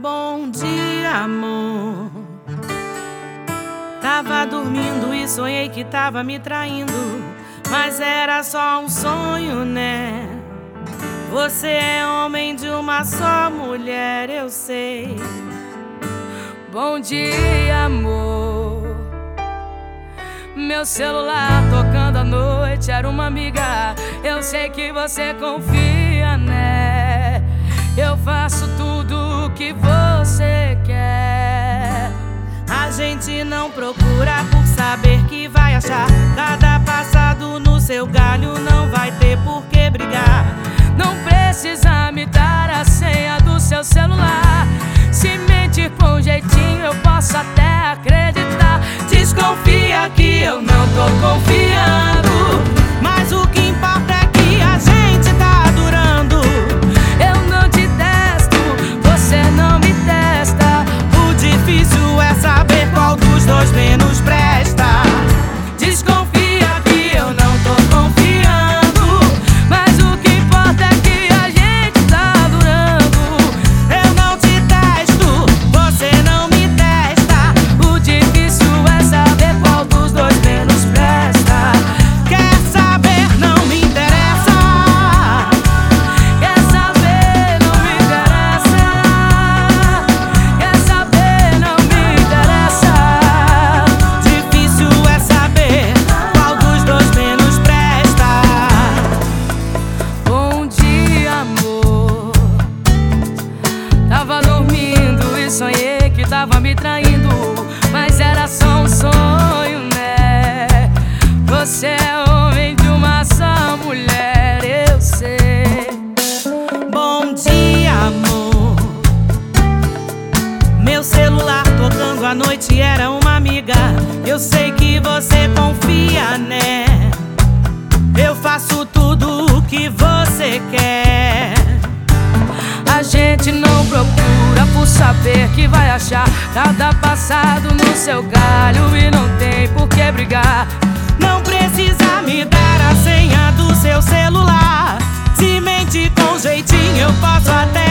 Bom dia, amor. Tava dormindo e sonhei que tava me traindo. Mas era só um sonho, né? Você é homem de uma só mulher, eu sei. Bom dia, amor. Meu celular tocando à noite era uma amiga. Eu sei que você confia, né? Eu faço tudo que você quer. A gente não procura por saber que vai achar. Cada passado no seu galho não vai ter por que brigar. Não precisa me dar a senha do seu celular. Se mentir com jeitinho, eu posso até acreditar. Desconfia que eu não tô confiando. À noite era uma amiga. Eu sei que você confia, né? Eu faço tudo o que você quer. A gente não procura por saber que vai achar cada passado no seu galho e não tem por que brigar. Não precisa me dar a senha do seu celular. Se mente com jeitinho, eu posso até